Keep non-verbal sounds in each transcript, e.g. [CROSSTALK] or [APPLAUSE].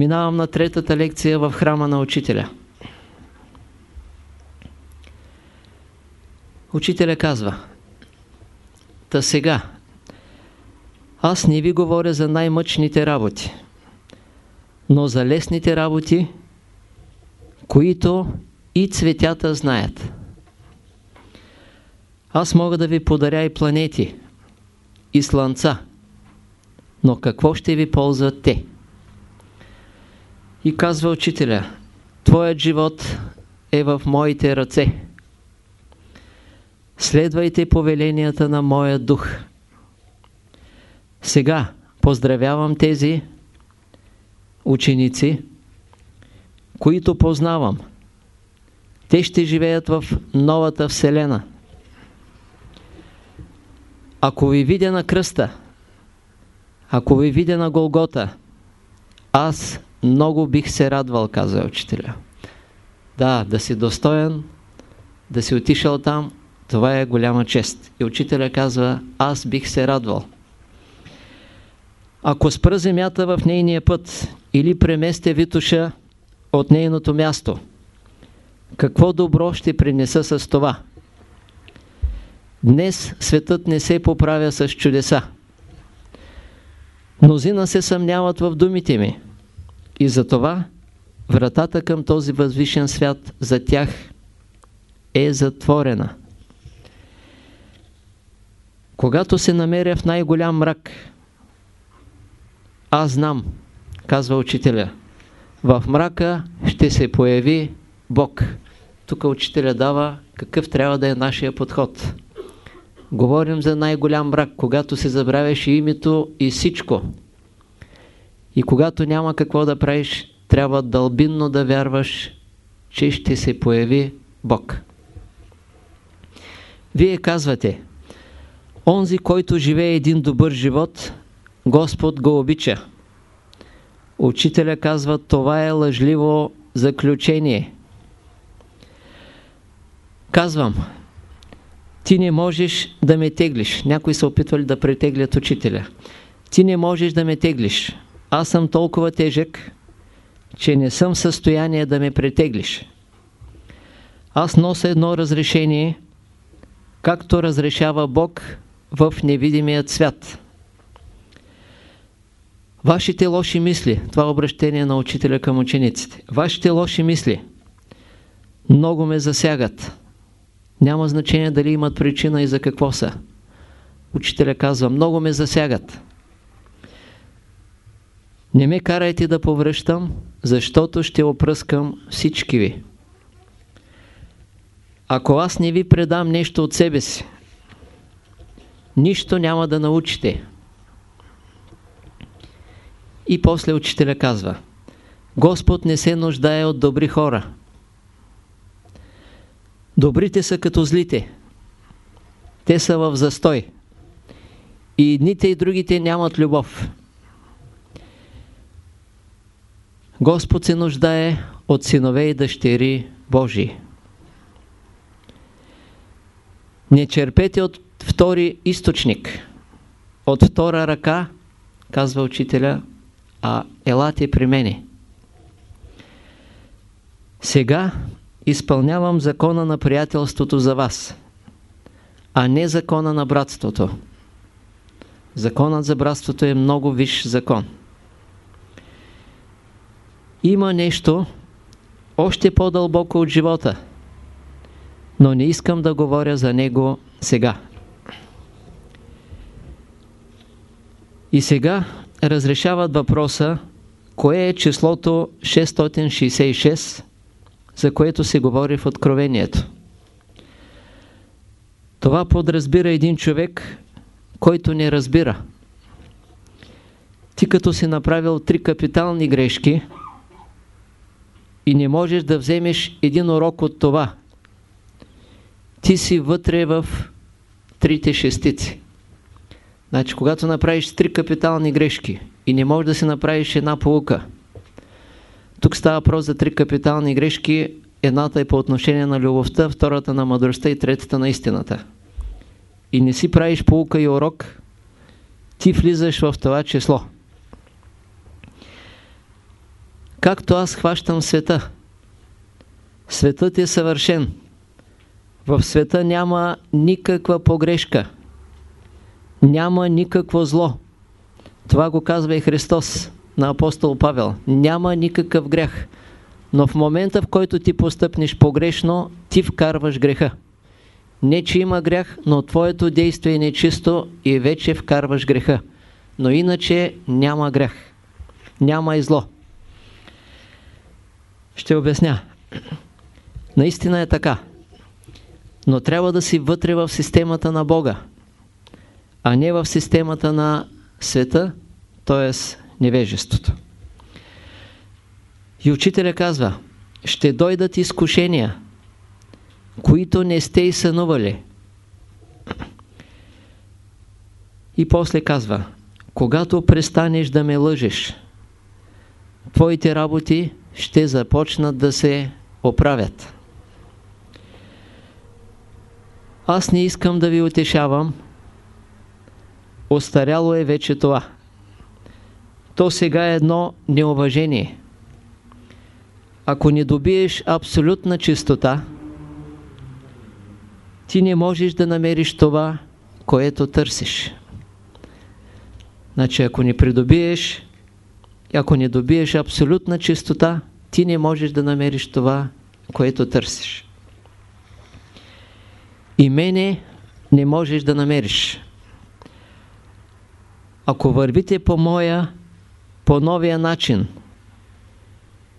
Минавам на третата лекция в храма на учителя. Учителя казва, Та сега, аз не ви говоря за най-мъчните работи, но за лесните работи, които и цветята знаят. Аз мога да ви подаря и планети, и слънца, но какво ще ви ползват те? И казва учителя, твоят живот е в моите ръце. Следвайте повеленията на моя дух. Сега поздравявам тези ученици, които познавам. Те ще живеят в новата Вселена. Ако ви видя на кръста, ако ви видя на Голгота, аз много бих се радвал, казва учителя. Да, да си достоен, да си отишъл там, това е голяма чест. И учителя казва, аз бих се радвал. Ако спра земята в нейния път или преместя Витуша от нейното място, какво добро ще принеса с това? Днес светът не се поправя с чудеса. Мнозина се съмняват в думите ми. И затова вратата към този възвишен свят за тях е затворена. Когато се намеря в най-голям мрак, аз знам, казва учителя, в мрака ще се появи Бог. Тук учителя дава какъв трябва да е нашия подход. Говорим за най-голям мрак, когато се забравяш и името и всичко. И когато няма какво да правиш, трябва дълбинно да вярваш, че ще се появи Бог. Вие казвате, онзи, който живее един добър живот, Господ го обича. Учителя казва, това е лъжливо заключение. Казвам, ти не можеш да ме теглиш. Някои са опитвали да претеглят учителя. Ти не можеш да ме теглиш. Аз съм толкова тежък, че не съм в състояние да ме претеглиш. Аз нося едно разрешение, както разрешава Бог в невидимият свят. Вашите лоши мисли, това е обращение на учителя към учениците, вашите лоши мисли много ме засягат. Няма значение дали имат причина и за какво са. Учителя казва, много ме засягат. Не ме карайте да повръщам, защото ще опръскам всички ви. Ако аз не ви предам нещо от себе си, нищо няма да научите. И после учителя казва, Господ не се нуждае от добри хора. Добрите са като злите. Те са в застой. И едните и другите нямат любов. Господ се нуждае от синове и дъщери Божии. Не черпете от втори източник, от втора ръка, казва учителя, а елате при мене. Сега изпълнявам закона на приятелството за вас, а не закона на братството. Законът за братството е много висш закон. Има нещо още по-дълбоко от живота, но не искам да говоря за него сега. И сега разрешават въпроса, кое е числото 666, за което се говори в Откровението. Това подразбира един човек, който не разбира. Ти като си направил три капитални грешки и не можеш да вземеш един урок от това, ти си вътре в трите шестици. Значи, когато направиш три капитални грешки и не можеш да си направиш една полука, тук става въпрос за три капитални грешки. Едната е по отношение на любовта, втората на мъдростта и третата на истината. И не си правиш полука и урок, ти влизаш в това число. Както аз хващам света. Светът е съвършен. В света няма никаква погрешка. Няма никакво зло. Това го казва и Христос на апостол Павел. Няма никакъв грях. Но в момента, в който ти постъпнеш погрешно, ти вкарваш греха. Не, че има грях, но твоето действие е нечисто и вече вкарваш греха. Но иначе няма грях. Няма и зло. Ще обясня. Наистина е така. Но трябва да си вътре в системата на Бога, а не в системата на света, т.е. невежеството. И учителя казва, ще дойдат изкушения, които не сте и сънували. И после казва, когато престанеш да ме лъжеш, твоите работи ще започнат да се оправят. Аз не искам да ви утешавам. Остаряло е вече това. То сега е едно неуважение. Ако не добиеш абсолютна чистота, ти не можеш да намериш това, което търсиш. Значи, ако не придобиеш, ако не добиеш абсолютна чистота, ти не можеш да намериш това, което търсиш. И мене не можеш да намериш. Ако вървите по моя, по новия начин,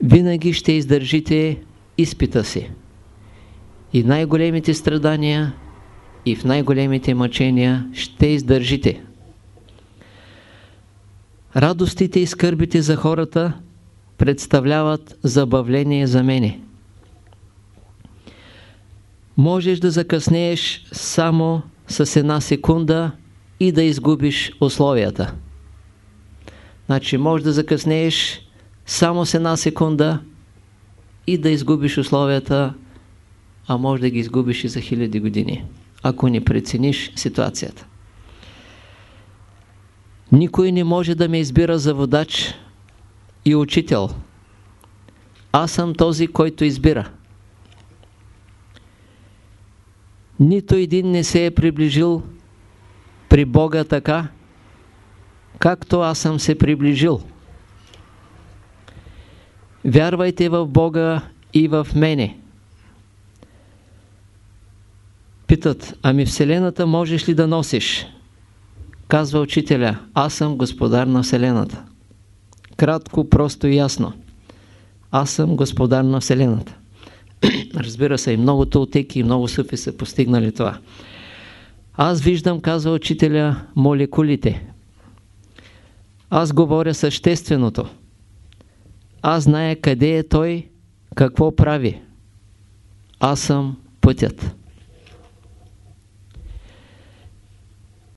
винаги ще издържите изпита си. И най-големите страдания, и в най-големите мъчения ще издържите. Радостите и скърбите за хората представляват забавление за мене. Можеш да закъснееш само с една секунда и да изгубиш условията. Значи можеш да закъснееш само с една секунда и да изгубиш условията, а може да ги изгубиш и за хиляди години, ако не прецениш ситуацията. Никой не може да ме избира за водач и учител. Аз съм този, който избира. Нито един не се е приближил при Бога така, както аз съм се приближил. Вярвайте в Бога и в мене. Питат, ами Вселената можеш ли да носиш? Казва учителя, аз съм господар на Вселената. Кратко, просто и ясно. Аз съм господар на Вселената. [CLEARS THROAT] Разбира се, и много толтеки и много суфи са постигнали това. Аз виждам, казва учителя, молекулите. Аз говоря същественото. Аз зная къде е той, какво прави. Аз съм пътят.